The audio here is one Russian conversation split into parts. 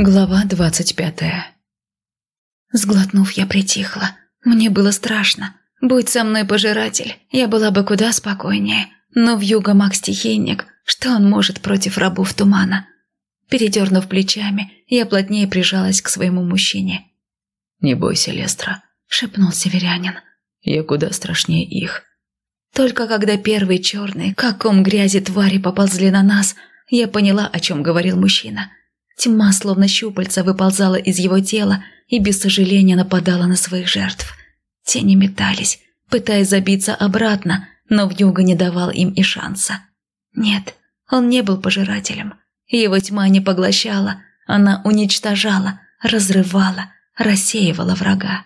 Глава двадцать пятая Сглотнув, я притихла. Мне было страшно. Будь со мной пожиратель, я была бы куда спокойнее. Но в юго маг-стихийник, что он может против рабов тумана? Передернув плечами, я плотнее прижалась к своему мужчине. «Не бойся, Лестра», — шепнул северянин. «Я куда страшнее их». Только когда первые черные, как ком грязи твари поползли на нас, я поняла, о чем говорил мужчина — Тьма, словно щупальца, выползала из его тела и без сожаления нападала на своих жертв. Тени метались, пытаясь забиться обратно, но вьюга не давал им и шанса. Нет, он не был пожирателем. Его тьма не поглощала, она уничтожала, разрывала, рассеивала врага.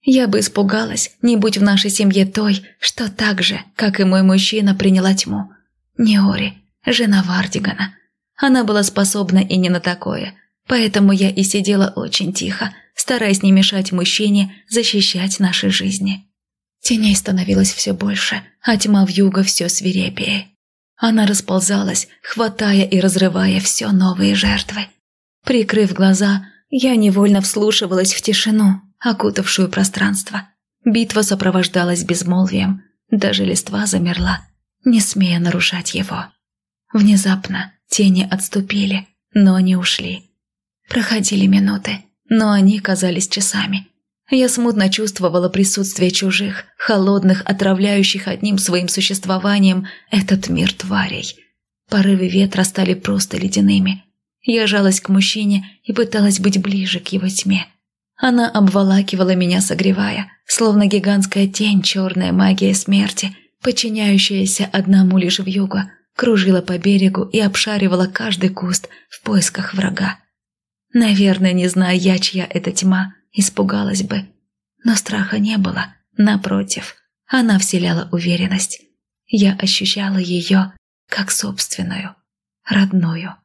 Я бы испугалась, не будь в нашей семье той, что так же, как и мой мужчина, приняла тьму. Неори, жена Вардигана – она была способна и не на такое, поэтому я и сидела очень тихо, стараясь не мешать мужчине защищать наши жизни. Теней становилось все больше, а тьма в юго все свирепее. Она расползалась, хватая и разрывая все новые жертвы. Прикрыв глаза, я невольно вслушивалась в тишину, окутавшую пространство. Битва сопровождалась безмолвием, даже листва замерла, не смея нарушать его. Внезапно Тени отступили, но не ушли. Проходили минуты, но они казались часами. Я смутно чувствовала присутствие чужих, холодных, отравляющих одним своим существованием этот мир тварей. Порывы ветра стали просто ледяными. Я жалась к мужчине и пыталась быть ближе к его тьме. Она обволакивала меня, согревая, словно гигантская тень, черная магия смерти, подчиняющаяся одному лишь в югу, кружила по берегу и обшаривала каждый куст в поисках врага. Наверное, не зная я, чья это тьма, испугалась бы. Но страха не было, напротив, она вселяла уверенность. Я ощущала ее как собственную, родную.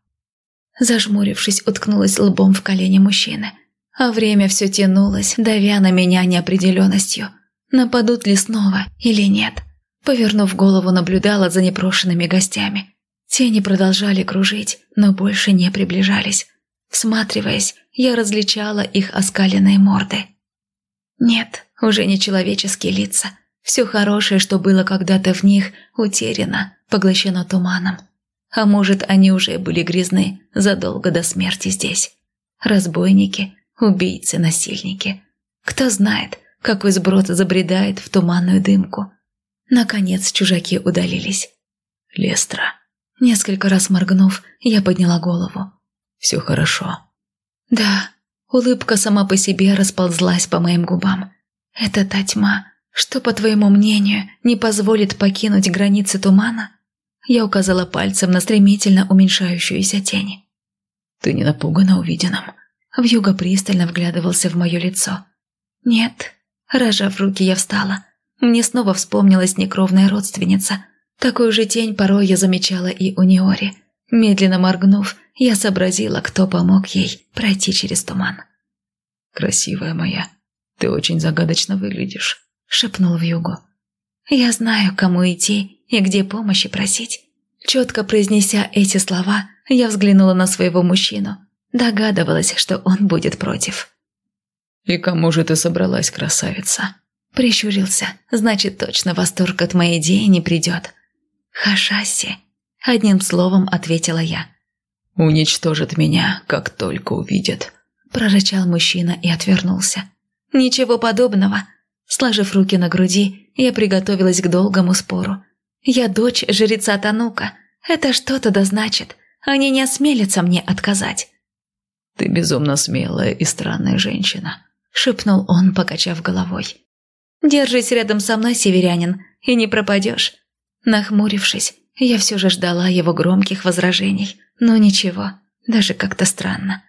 Зажмурившись, уткнулась лбом в колени мужчины. А время все тянулось, давя на меня неопределенностью. Нападут ли снова или нет – Повернув голову, наблюдала за непрошенными гостями. Тени продолжали кружить, но больше не приближались. Всматриваясь, я различала их оскаленные морды. Нет, уже не человеческие лица. Все хорошее, что было когда-то в них, утеряно, поглощено туманом. А может, они уже были грязны задолго до смерти здесь. Разбойники, убийцы, насильники. Кто знает, какой сброд забредает в туманную дымку – Наконец чужаки удалились. «Лестра». Несколько раз моргнув, я подняла голову. «Все хорошо». «Да». Улыбка сама по себе расползлась по моим губам. «Это та тьма, что, по твоему мнению, не позволит покинуть границы тумана?» Я указала пальцем на стремительно уменьшающуюся тень. «Ты не напугана увиденным?» Вьюга пристально вглядывался в мое лицо. «Нет». Рожав руки, я встала. Мне снова вспомнилась некровная родственница. Такую же тень порой я замечала и у Неори. Медленно моргнув, я сообразила, кто помог ей пройти через туман. «Красивая моя, ты очень загадочно выглядишь», — шепнул в югу. «Я знаю, кому идти и где помощи просить». Четко произнеся эти слова, я взглянула на своего мужчину. Догадывалась, что он будет против. «И кому же ты собралась, красавица?» Прищурился. Значит, точно восторг от моей идеи не придет. Хашаси. Одним словом ответила я. «Уничтожит меня, как только увидит», – прорычал мужчина и отвернулся. «Ничего подобного». Сложив руки на груди, я приготовилась к долгому спору. «Я дочь жреца Танука. Это что-то да значит. Они не осмелятся мне отказать». «Ты безумно смелая и странная женщина», – шепнул он, покачав головой. Держись рядом со мной, северянин, и не пропадешь». Нахмурившись, я все же ждала его громких возражений, но ничего, даже как-то странно.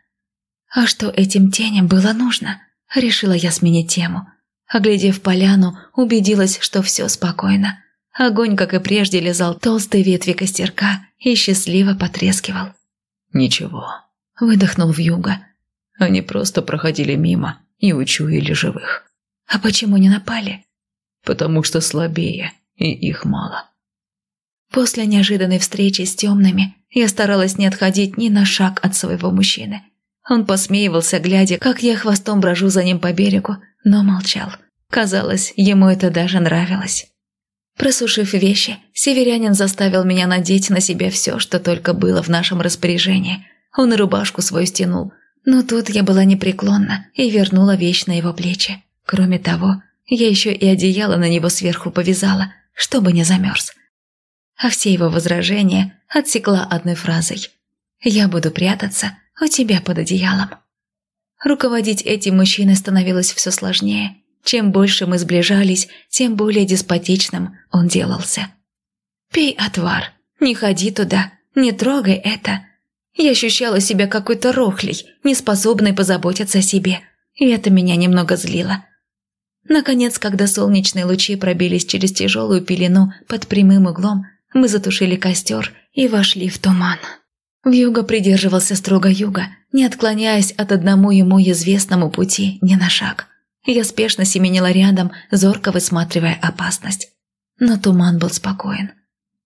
А что этим теням было нужно? Решила я сменить тему. Оглядев поляну, убедилась, что все спокойно. Огонь, как и прежде, лизал толстые ветви костерка и счастливо потрескивал. «Ничего», — выдохнул вьюга. «Они просто проходили мимо и учуяли живых». А почему не напали? Потому что слабее, и их мало. После неожиданной встречи с темными я старалась не отходить ни на шаг от своего мужчины. Он посмеивался, глядя, как я хвостом брожу за ним по берегу, но молчал. Казалось, ему это даже нравилось. Просушив вещи, северянин заставил меня надеть на себя все, что только было в нашем распоряжении. Он и рубашку свою стянул. Но тут я была непреклонна и вернула вещь на его плечи. Кроме того, я еще и одеяло на него сверху повязала, чтобы не замерз. А все его возражения отсекла одной фразой. «Я буду прятаться у тебя под одеялом». Руководить этим мужчиной становилось все сложнее. Чем больше мы сближались, тем более деспотичным он делался. «Пей отвар, не ходи туда, не трогай это». Я ощущала себя какой-то рохлей, неспособной позаботиться о себе, и это меня немного злило. Наконец, когда солнечные лучи пробились через тяжелую пелену под прямым углом, мы затушили костер и вошли в туман. Вьюга придерживался строго юга, не отклоняясь от одному ему известному пути ни на шаг. Я спешно семенила рядом, зорко высматривая опасность. Но туман был спокоен.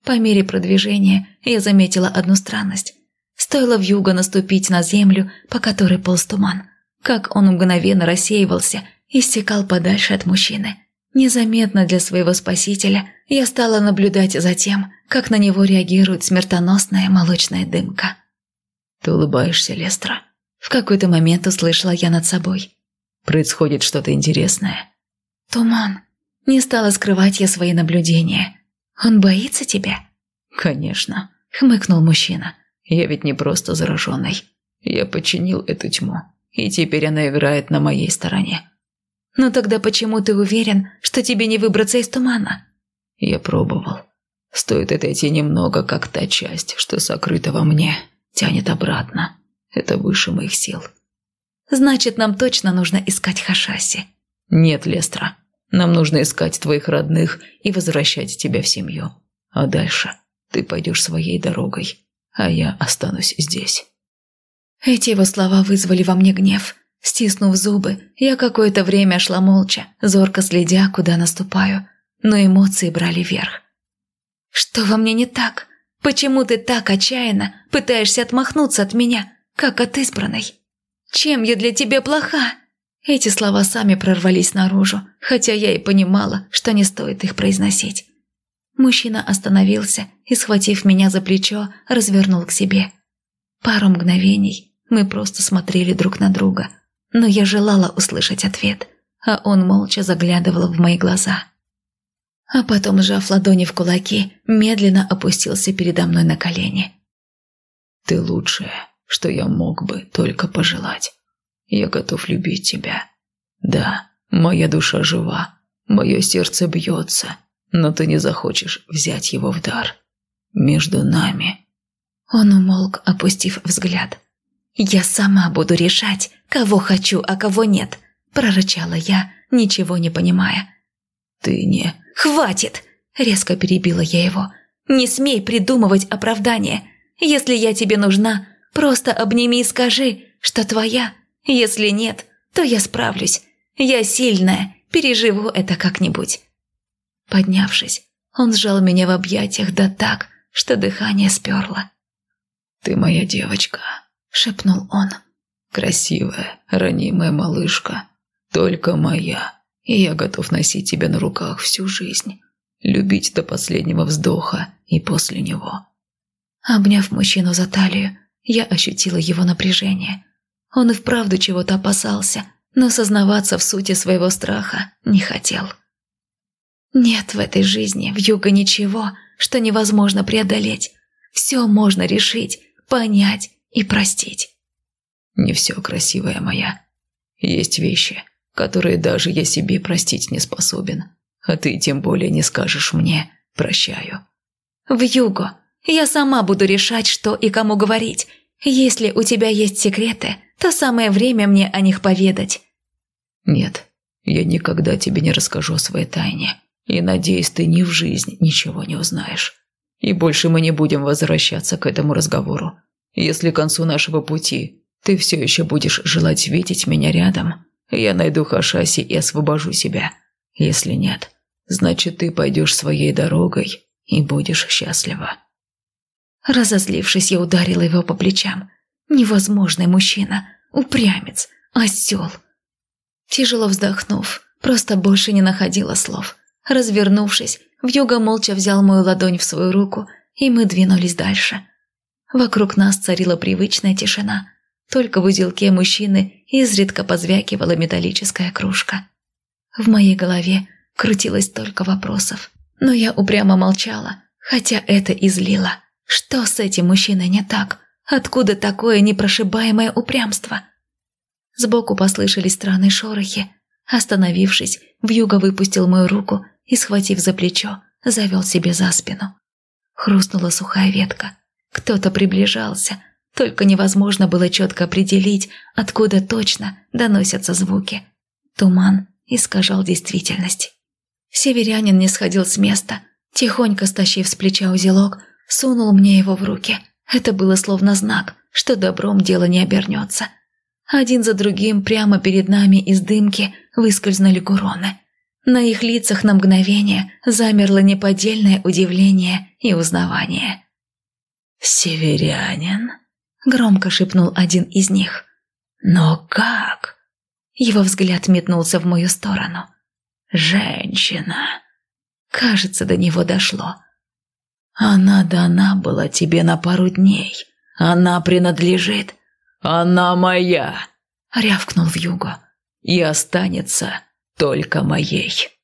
По мере продвижения я заметила одну странность. Стоило вьюга наступить на землю, по которой полз туман, как он мгновенно рассеивался и стекал подальше от мужчины. Незаметно для своего спасителя я стала наблюдать за тем, как на него реагирует смертоносная молочная дымка. «Ты улыбаешься, Лестра?» В какой-то момент услышала я над собой. Происходит что-то интересное. Туман. Не стала скрывать я свои наблюдения. Он боится тебя? Конечно. Хмыкнул мужчина. Я ведь не просто зараженный. Я подчинил эту тьму. И теперь она играет на моей стороне. Но тогда почему ты уверен, что тебе не выбраться из тумана? Я пробовал. Стоит отойти немного, как та часть, что сокрыта во мне, тянет обратно. Это выше моих сил. Значит, нам точно нужно искать Хашаси. Нет, Лестра. Нам нужно искать твоих родных и возвращать тебя в семью. А дальше ты пойдешь своей дорогой, а я останусь здесь. Эти его слова вызвали во мне гнев. Стиснув зубы, я какое-то время шла молча, зорко следя, куда наступаю. Но эмоции брали верх. «Что во мне не так? Почему ты так отчаянно пытаешься отмахнуться от меня, как от избранной?» Чем я для тебя плоха?» Эти слова сами прорвались наружу, хотя я и понимала, что не стоит их произносить. Мужчина остановился и, схватив меня за плечо, развернул к себе. Пару мгновений мы просто смотрели друг на друга, но я желала услышать ответ, а он молча заглядывал в мои глаза. А потом, сжав ладони в кулаки, медленно опустился передо мной на колени. «Ты лучшая», что я мог бы только пожелать. Я готов любить тебя. Да, моя душа жива, мое сердце бьется, но ты не захочешь взять его в дар. Между нами...» Он умолк, опустив взгляд. «Я сама буду решать, кого хочу, а кого нет», – прорычала я, ничего не понимая. «Ты не...» «Хватит!» – резко перебила я его. «Не смей придумывать оправдание. Если я тебе нужна, Просто обними и скажи, что твоя. Если нет, то я справлюсь. Я сильная, переживу это как-нибудь». Поднявшись, он сжал меня в объятиях да так, что дыхание сперло. «Ты моя девочка», — шепнул он. «Красивая, ранимая малышка, только моя, и я готов носить тебя на руках всю жизнь, любить до последнего вздоха и после него». Обняв мужчину за талию, я ощутила его напряжение. Он и вправду чего-то опасался, но сознаваться в сути своего страха не хотел. Нет в этой жизни в юго ничего, что невозможно преодолеть. Все можно решить, понять и простить. Не все, красивая моя. Есть вещи, которые даже я себе простить не способен. А ты тем более не скажешь мне «прощаю». В юго я сама буду решать, что и кому говорить. Если у тебя есть секреты, то самое время мне о них поведать». «Нет, я никогда тебе не расскажу о своей тайне. И надеюсь, ты ни в жизнь ничего не узнаешь. И больше мы не будем возвращаться к этому разговору. Если к концу нашего пути ты все еще будешь желать видеть меня рядом, я найду Хашаси и освобожу себя. Если нет, значит, ты пойдешь своей дорогой и будешь счастлива». Разозлившись, я ударила его по плечам. Невозможный мужчина. упрямец, осел. Тяжело вздохнув, просто больше не находила слов. Развернувшись, Вьюга молча взял мою ладонь в свою руку, и мы двинулись дальше. Вокруг нас царила привычная тишина. Только в узелке мужчины изредка позвякивала металлическая кружка. В моей голове крутилось только вопросов. Но я упрямо молчала, хотя это излило. Что с этим мужчиной не так? Откуда такое непрошибаемое упрямство? Сбоку послышались странные шорохи. Остановившись, Вьюга выпустил мою руку и, схватив за плечо, завел себе за спину. Хрустнула сухая ветка. Кто-то приближался, только невозможно было четко определить, откуда точно доносятся звуки. Туман искажал действительность. Северянин не сходил с места, тихонько стащив с плеча узелок, сунул мне его в руки. Это было словно знак, что добром дело не обернется. Один за другим прямо перед нами из дымки выскользнули гуроны. На их лицах на мгновение замерло неподдельное удивление и узнавание. «Северянин?» – громко шепнул один из них. «Но как?» Его взгляд метнулся в мою сторону. «Женщина!» Кажется, до него дошло. «Она дана была тебе на пару дней. Она принадлежит. Она моя!» – рявкнул в юго. «И останется только моей».